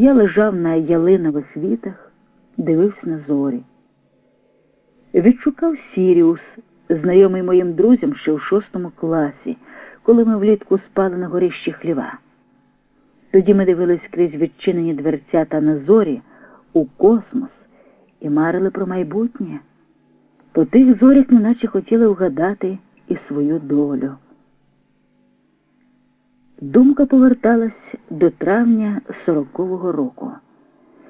Я лежав на ялинових вітах, дивився на зорі. Відшукав Сіріус, знайомий моїм друзям ще в шостому класі, коли ми влітку спали на горищі хліва. Тоді ми дивились крізь відчинені дверцята на зорі у космос і марили про майбутнє. По тих зорях неначе хотіли вгадати і свою долю. Думка поверталась до травня сорокового року.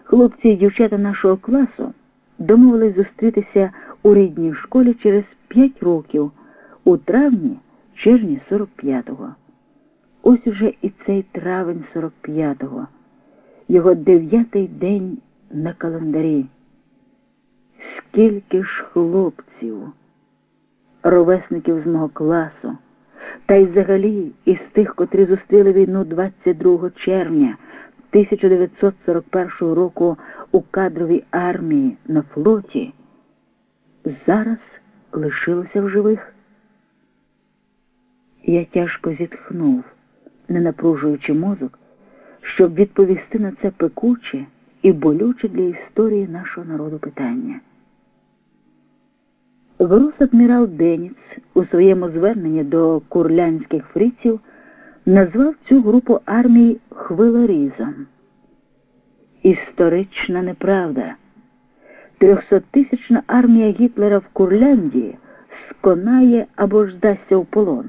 Хлопці і дівчата нашого класу домовились зустрітися у рідній школі через п'ять років у травні, червні 45-го. Ось уже і цей травень 45-го, його дев'ятий день на календарі. Скільки ж хлопців, ровесників з мого класу, та й взагалі із тих, котрі зустріли війну 22 червня 1941 року у кадровій армії на флоті, зараз лишилося в живих. Я тяжко зітхнув, не напружуючи мозок, щоб відповісти на це пекуче і болюче для історії нашого народу питання. Грос адмірал Деніц у своєму зверненні до курлянських фриців назвав цю групу армій хвилорізом. Історична неправда. Трьохсоттисячна армія Гітлера в Курляндії сконає або ж здасться в полон.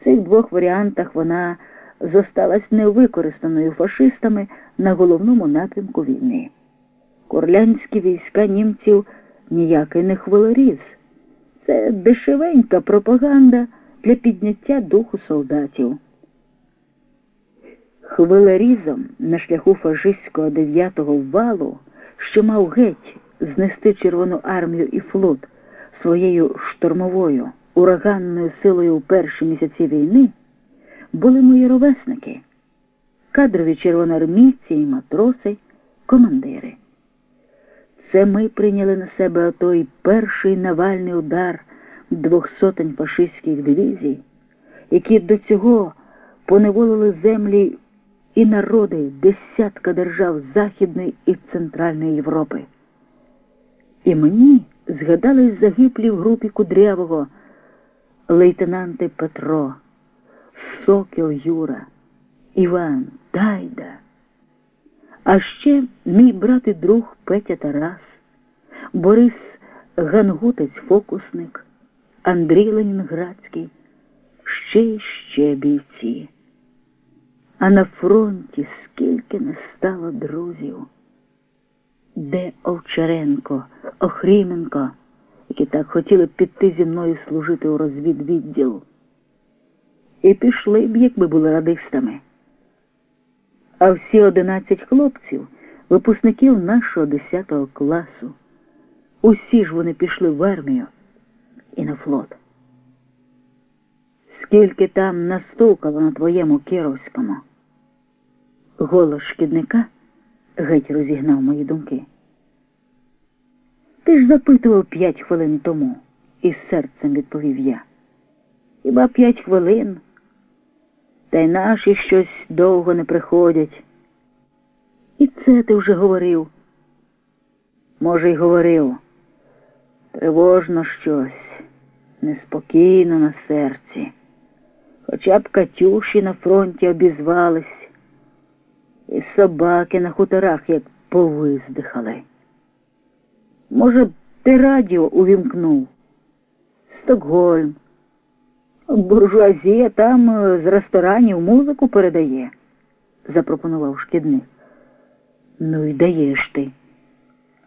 В цих двох варіантах вона зосталась невикористаною фашистами на головному напрямку війни. Курлянські війська німців ніякий не хвилоріз. Це дешевенька пропаганда для підняття духу солдатів. Хвилерізом на шляху фашистського дев'ятого валу, що мав геть знести Червону армію і флот своєю штормовою, ураганною силою у перші місяці війни, були мої ровесники, кадрові червоноармійці і матроси, командири. Це ми прийняли на себе той перший навальний удар двох сотень фашистських дивізій, які до цього поневолили землі і народи десятка держав Західної і Центральної Європи. І мені згадались загиблі в групі Кудрявого лейтенанти Петро, Сокіл Юра, Іван Дайда. А ще мій брат і друг Петя Тарас, Борис Гангутець-фокусник, Андрій Ленінградський, ще й ще бійці. А на фронті скільки не стало друзів. Де Овчаренко, Охріменко, які так хотіли піти зі мною служити у розвідвідділ. І пішли б, якби були радистами. А всі одинадцять хлопців, випускників нашого десятого класу, усі ж вони пішли в армію і на флот. Скільки там настукало на твоєму Кіровському? Голос шкідника геть розігнав мої думки. Ти ж запитував п'ять хвилин тому, із серцем відповів я. Хіба п'ять хвилин? Та й наші щось довго не приходять. І це ти вже говорив. Може, й говорив. Тривожно щось, неспокійно на серці. Хоча б Катюші на фронті обізвались, і собаки на хуторах як повиздихали. Може б, ти радіо увімкнув? Стокгольм. Буржуазія там е, з ресторанів музику передає, запропонував шкідник. Ну й даєш ти.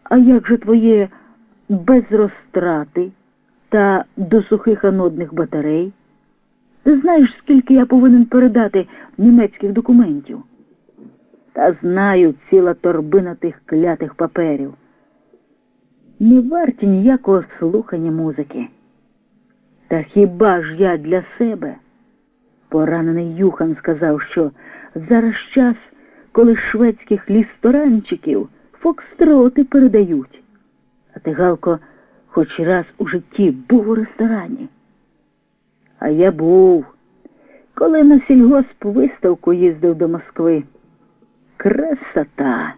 А як же твоє без розтрати та до сухих анодних батарей? Ти знаєш, скільки я повинен передати німецьких документів? Та знаю ціла торбина тих клятих паперів. Не варті ніякого слухання музики. Та хіба ж я для себе? Поранений Юхан сказав, що зараз час, коли шведських лісторанчиків фокстроти передають. А ти, Галко, хоч раз у житті був у ресторані. А я був, коли на сільгосп виставку їздив до Москви. Красота!